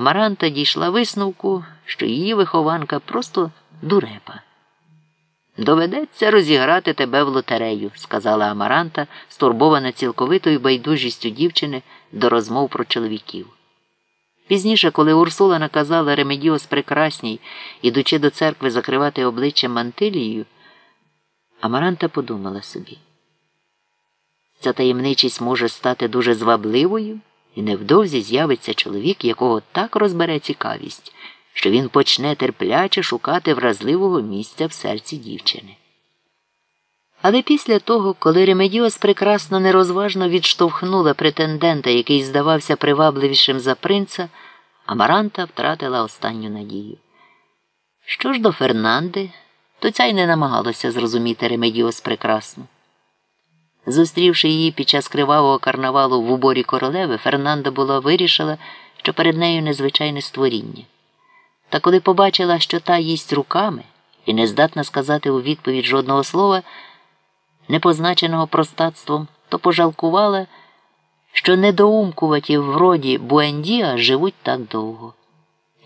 Амаранта дійшла висновку, що її вихованка просто дурепа. Доведеться розіграти тебе в лотерею, сказала Амаранта, стурбована цілковитою байдужістю дівчини до розмов про чоловіків. Пізніше, коли Урсула наказала Ремедіос Прекрасній, ідучи до церкви закривати обличчя мантилією, Амаранта подумала собі. Ця таємничість може стати дуже звабливою, і невдовзі з'явиться чоловік, якого так розбере цікавість, що він почне терпляче шукати вразливого місця в серці дівчини. Але після того, коли Ремедіос прекрасна нерозважно відштовхнула претендента, який здавався привабливішим за принца, Амаранта втратила останню надію. Що ж до Фернанди, то ця й не намагалася зрозуміти Ремедіос прекрасну. Зустрівши її під час кривавого карнавалу в уборі королеви, Фернанда була вирішила, що перед нею незвичайне створіння. Та коли побачила, що та їсть руками і не здатна сказати у відповідь жодного слова, не позначеного простатством, то пожалкувала, що недоумкуваті в роді Буендіа живуть так довго.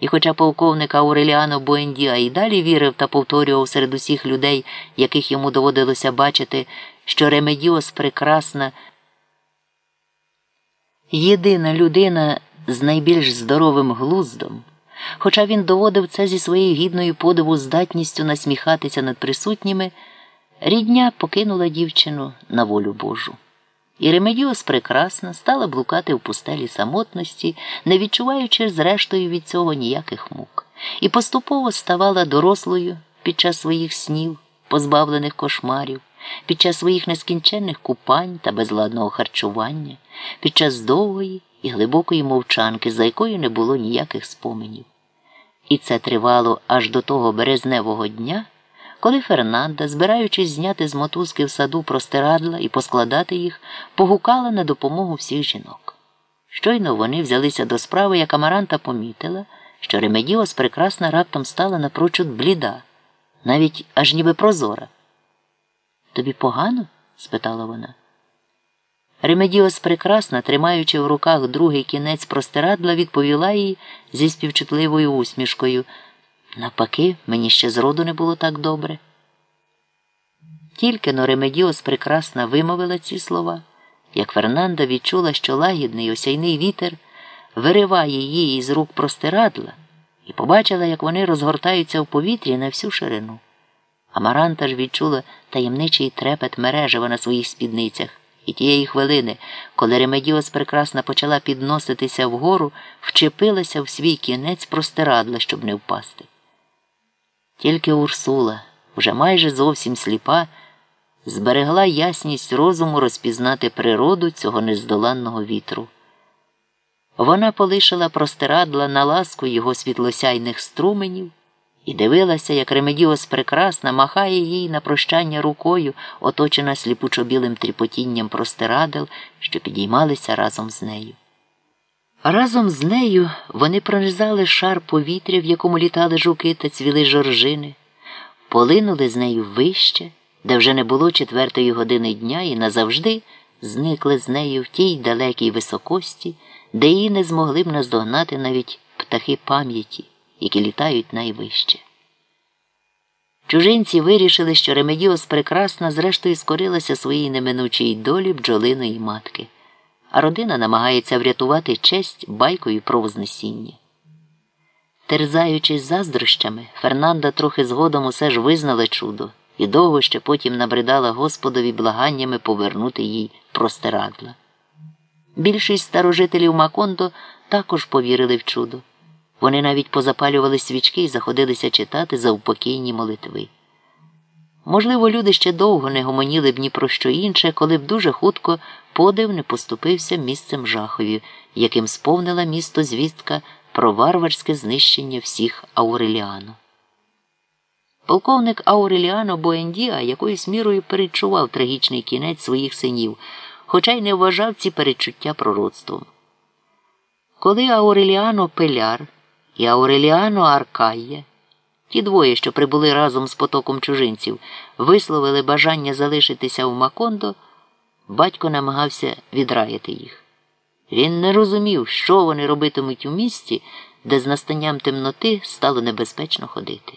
І хоча полковник Ауреліано Буендіа і далі вірив та повторював серед усіх людей, яких йому доводилося бачити, що Ремедіос прекрасна, єдина людина з найбільш здоровим глуздом, хоча він доводив це зі своєю гідною подиву здатністю насміхатися над присутніми, рідня покинула дівчину на волю Божу. І Ремедіос прекрасна стала блукати в пустелі самотності, не відчуваючи зрештою від цього ніяких мук, і поступово ставала дорослою під час своїх снів, позбавлених кошмарів, під час своїх нескінченних купань та безладного харчування, під час довгої і глибокої мовчанки, за якою не було ніяких споменів. І це тривало аж до того березневого дня коли Фернанда, збираючись зняти з мотузки в саду простирадла і поскладати їх, погукала на допомогу всіх жінок. Щойно вони взялися до справи, як Амаранта помітила, що Ремедіос прекрасна раптом стала напрочуд бліда, навіть аж ніби прозора. Тобі погано? спитала вона. Ремедіос прекрасна, тримаючи в руках другий кінець простирадла, відповіла їй зі співчутливою усмішкою. Навпаки, мені ще зроду не було так добре. Тільки-но Ремедіос прекрасна вимовила ці слова, як Фернанда відчула, що лагідний осяйний вітер вириває її із рук простирадла, і побачила, як вони розгортаються в повітрі на всю ширину. Амаранта ж відчула таємничий трепет мережева на своїх спідницях, і тієї хвилини, коли Ремедіос прекрасна почала підноситися вгору, вчепилася в свій кінець простирадла, щоб не впасти. Тільки Урсула, вже майже зовсім сліпа, зберегла ясність розуму розпізнати природу цього нездоланного вітру. Вона полишила простирадла на ласку його світлосяйних струменів і дивилася, як Ремедіос прекрасна махає їй на прощання рукою, оточена сліпучо білим тріпотінням простирадел, що підіймалися разом з нею. Разом з нею вони пронизали шар повітря, в якому літали жуки та цвіли жоржини, полинули з нею вище, де вже не було четвертої години дня, і назавжди зникли з нею в тій далекій високості, де її не змогли б наздогнати навіть птахи пам'яті, які літають найвище. Чужинці вирішили, що Ремедіос прекрасна, зрештою скорилася своїй неминучій долі бджолиної матки а родина намагається врятувати честь байкою про Вознесіння. Терзаючись заздрощами, Фернанда трохи згодом усе ж визнала чудо і довго ще потім набридала Господові благаннями повернути їй простирадла. Більшість старожителів Макондо також повірили в чудо. Вони навіть позапалювали свічки і заходилися читати заупокійні молитви. Можливо, люди ще довго не гомоніли б ні про що інше, коли б дуже хутко подив не поступився місцем жахові, яким сповнила місто звістка про варварське знищення всіх Ауреліано. Полковник Ауреліано Боендіа якоюсь мірою перечував трагічний кінець своїх синів, хоча й не вважав ці перечуття пророцтвом. Коли Ауреліано Пеляр і Ауреліано Аркая Ті двоє, що прибули разом з потоком чужинців, висловили бажання залишитися в Макондо, батько намагався відраяти їх. Він не розумів, що вони робитимуть у місті, де з настанням темноти стало небезпечно ходити.